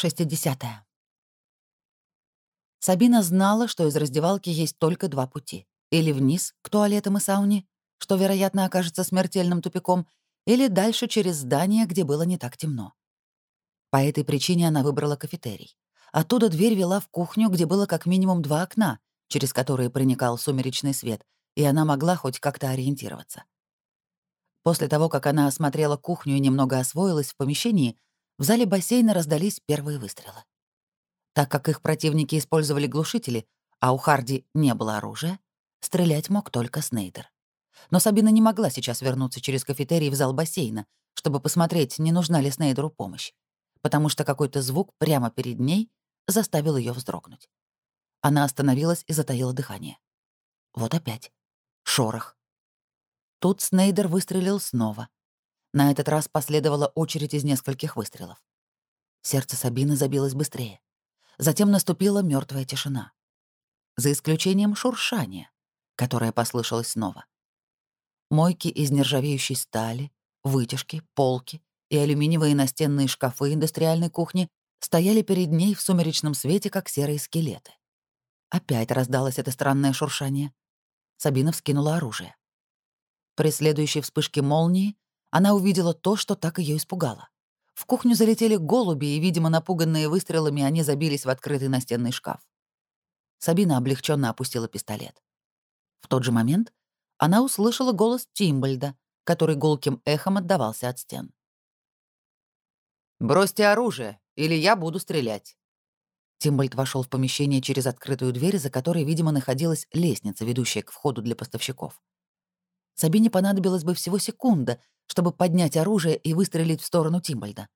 60. Сабина знала, что из раздевалки есть только два пути. Или вниз, к туалетам и сауне, что, вероятно, окажется смертельным тупиком, или дальше через здание, где было не так темно. По этой причине она выбрала кафетерий. Оттуда дверь вела в кухню, где было как минимум два окна, через которые проникал сумеречный свет, и она могла хоть как-то ориентироваться. После того, как она осмотрела кухню и немного освоилась в помещении, в зале бассейна раздались первые выстрелы. Так как их противники использовали глушители, а у Харди не было оружия, стрелять мог только Снейдер. Но Сабина не могла сейчас вернуться через кафетерий в зал бассейна, чтобы посмотреть, не нужна ли Снейдеру помощь, потому что какой-то звук прямо перед ней заставил ее вздрогнуть. Она остановилась и затаила дыхание. Вот опять. Шорох. Тут Снейдер выстрелил снова. На этот раз последовала очередь из нескольких выстрелов. Сердце Сабины забилось быстрее. Затем наступила мертвая тишина. За исключением шуршания, которое послышалось снова. Мойки из нержавеющей стали, вытяжки, полки и алюминиевые настенные шкафы индустриальной кухни стояли перед ней в сумеречном свете, как серые скелеты. Опять раздалось это странное шуршание. Сабина вскинула оружие. При следующей вспышке молнии она увидела то, что так ее испугало. В кухню залетели голуби, и, видимо, напуганные выстрелами, они забились в открытый настенный шкаф. Сабина облегченно опустила пистолет. В тот же момент она услышала голос Тимбальда, который гулким эхом отдавался от стен. «Бросьте оружие, или я буду стрелять». Тимбальд вошел в помещение через открытую дверь, за которой, видимо, находилась лестница, ведущая к входу для поставщиков. Сабине понадобилось бы всего секунда, чтобы поднять оружие и выстрелить в сторону Тимбальда.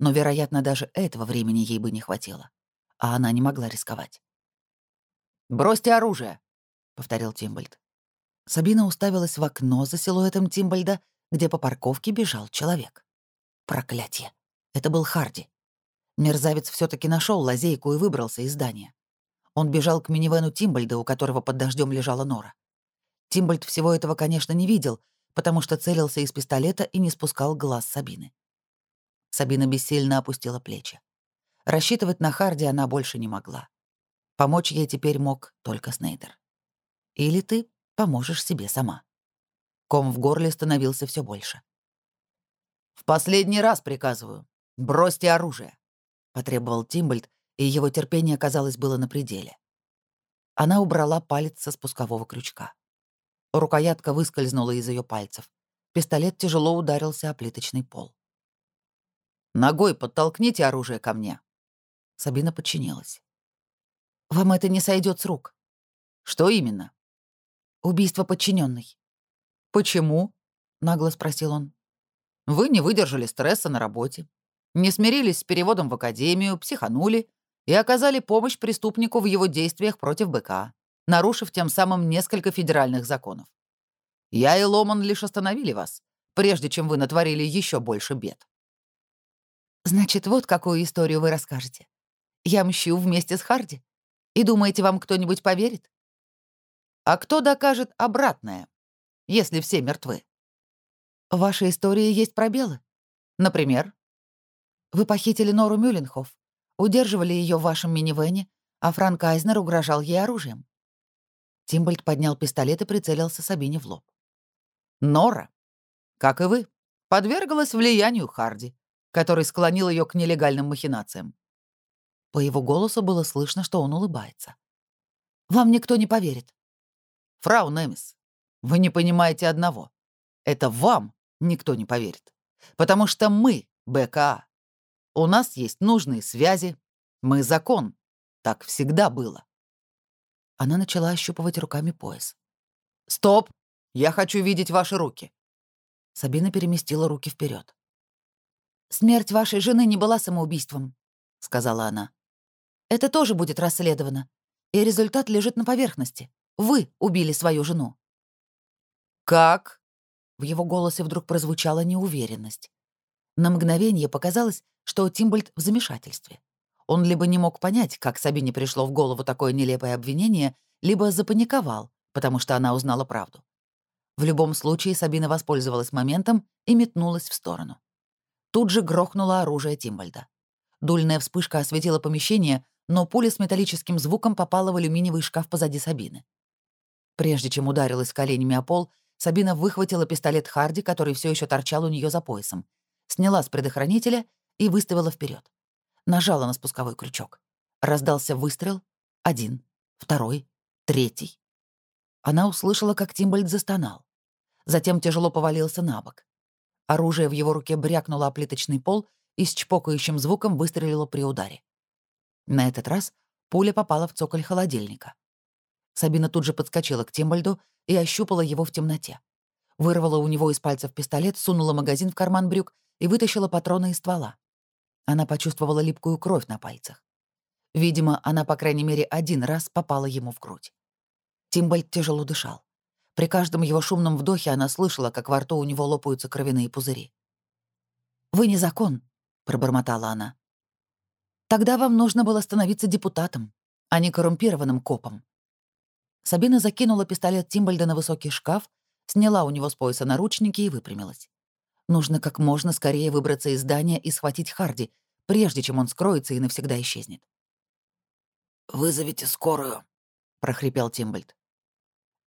Но, вероятно, даже этого времени ей бы не хватило. А она не могла рисковать. «Бросьте оружие!» — повторил Тимбальд. Сабина уставилась в окно за силуэтом Тимбальда, где по парковке бежал человек. Проклятие! Это был Харди. Мерзавец все таки нашел лазейку и выбрался из здания. Он бежал к минивену Тимбальда, у которого под дождем лежала нора. Тимбольд всего этого, конечно, не видел, потому что целился из пистолета и не спускал глаз Сабины. Сабина бессильно опустила плечи. Рассчитывать на Харди она больше не могла. Помочь ей теперь мог только Снейдер. Или ты поможешь себе сама. Ком в горле становился все больше. «В последний раз приказываю. Бросьте оружие», — потребовал Тимбольд, и его терпение, казалось, было на пределе. Она убрала палец со спускового крючка. Рукоятка выскользнула из ее пальцев. Пистолет тяжело ударился о плиточный пол. «Ногой подтолкните оружие ко мне». Сабина подчинилась. «Вам это не сойдет с рук». «Что именно?» «Убийство подчиненной. «Почему?» — нагло спросил он. «Вы не выдержали стресса на работе, не смирились с переводом в академию, психанули и оказали помощь преступнику в его действиях против БК нарушив тем самым несколько федеральных законов. Я и Ломан лишь остановили вас, прежде чем вы натворили еще больше бед. Значит, вот какую историю вы расскажете. Я мщу вместе с Харди. И думаете, вам кто-нибудь поверит? А кто докажет обратное, если все мертвы? В вашей истории есть пробелы. Например, вы похитили Нору Мюлленхоф, удерживали ее в вашем минивэне, а Франк Айзнер угрожал ей оружием. Тимбольд поднял пистолет и прицелился Сабине в лоб. Нора, как и вы, подверглась влиянию Харди, который склонил ее к нелегальным махинациям. По его голосу было слышно, что он улыбается. «Вам никто не поверит». «Фрау Немис, вы не понимаете одного. Это вам никто не поверит. Потому что мы — БКА. У нас есть нужные связи. Мы — закон. Так всегда было. Она начала ощупывать руками пояс. «Стоп! Я хочу видеть ваши руки!» Сабина переместила руки вперед. «Смерть вашей жены не была самоубийством», — сказала она. «Это тоже будет расследовано, и результат лежит на поверхности. Вы убили свою жену». «Как?» В его голосе вдруг прозвучала неуверенность. На мгновение показалось, что Тимбольд в замешательстве. Он либо не мог понять, как Сабине пришло в голову такое нелепое обвинение, либо запаниковал, потому что она узнала правду. В любом случае Сабина воспользовалась моментом и метнулась в сторону. Тут же грохнуло оружие Тимбальда. Дульная вспышка осветила помещение, но пуля с металлическим звуком попала в алюминиевый шкаф позади Сабины. Прежде чем ударилась коленями о пол, Сабина выхватила пистолет Харди, который все еще торчал у нее за поясом, сняла с предохранителя и выставила вперед. Нажала на спусковой крючок. Раздался выстрел. Один, второй, третий. Она услышала, как Тимбольд застонал. Затем тяжело повалился на бок. Оружие в его руке брякнуло о плиточный пол и с чпокающим звуком выстрелило при ударе. На этот раз пуля попала в цоколь холодильника. Сабина тут же подскочила к Тимбольду и ощупала его в темноте. Вырвала у него из пальцев пистолет, сунула магазин в карман брюк и вытащила патроны из ствола. Она почувствовала липкую кровь на пальцах. Видимо, она, по крайней мере, один раз попала ему в грудь. Тимбольд тяжело дышал. При каждом его шумном вдохе она слышала, как во рту у него лопаются кровяные пузыри. «Вы не закон», — пробормотала она. «Тогда вам нужно было становиться депутатом, а не коррумпированным копом». Сабина закинула пистолет Тимбольда на высокий шкаф, сняла у него с пояса наручники и выпрямилась. Нужно как можно скорее выбраться из здания и схватить Харди, прежде чем он скроется и навсегда исчезнет. «Вызовите скорую», — прохрипел Тимбольд.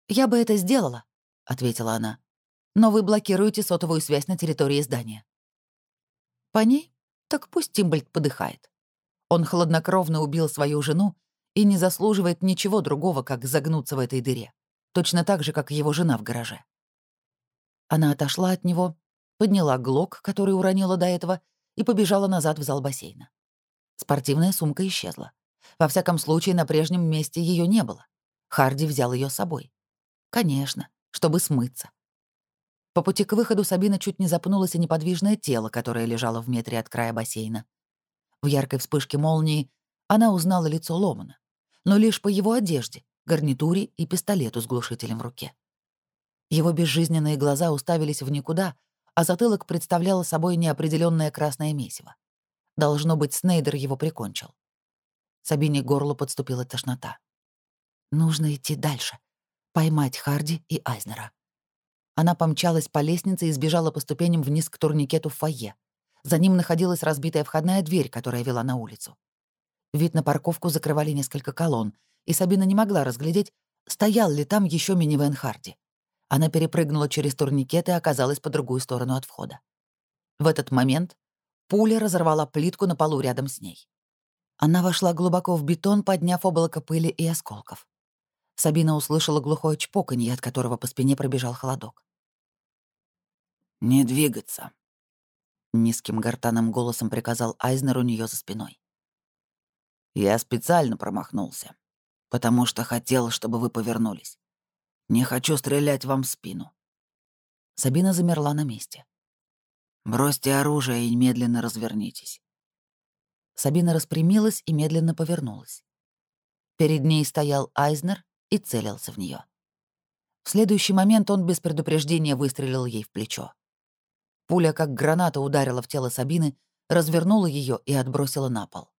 «Я бы это сделала», — ответила она. «Но вы блокируете сотовую связь на территории здания». «По ней? Так пусть Тимбольд подыхает. Он хладнокровно убил свою жену и не заслуживает ничего другого, как загнуться в этой дыре, точно так же, как его жена в гараже». Она отошла от него, подняла глок, который уронила до этого, и побежала назад в зал бассейна. Спортивная сумка исчезла. Во всяком случае, на прежнем месте ее не было. Харди взял ее с собой. Конечно, чтобы смыться. По пути к выходу Сабина чуть не запнулась о неподвижное тело, которое лежало в метре от края бассейна. В яркой вспышке молнии она узнала лицо Ломана, но лишь по его одежде, гарнитуре и пистолету с глушителем в руке. Его безжизненные глаза уставились в никуда, а затылок представлял собой неопределенное красное месиво. Должно быть, Снейдер его прикончил. Сабине горло подступила тошнота. Нужно идти дальше поймать Харди и Айзнера. Она помчалась по лестнице и сбежала по ступеням вниз к турникету в фойе. За ним находилась разбитая входная дверь, которая вела на улицу. Вид на парковку закрывали несколько колонн, и Сабина не могла разглядеть, стоял ли там еще минивэн Харди. Она перепрыгнула через турникет и оказалась по другую сторону от входа. В этот момент пуля разорвала плитку на полу рядом с ней. Она вошла глубоко в бетон, подняв облако пыли и осколков. Сабина услышала глухое чпоканье, от которого по спине пробежал холодок. «Не двигаться», — низким гортанным голосом приказал Айзнер у нее за спиной. «Я специально промахнулся, потому что хотел, чтобы вы повернулись. Не хочу стрелять вам в спину». Сабина замерла на месте. «Бросьте оружие и медленно развернитесь». Сабина распрямилась и медленно повернулась. Перед ней стоял Айзнер и целился в нее. В следующий момент он без предупреждения выстрелил ей в плечо. Пуля, как граната, ударила в тело Сабины, развернула ее и отбросила на пол.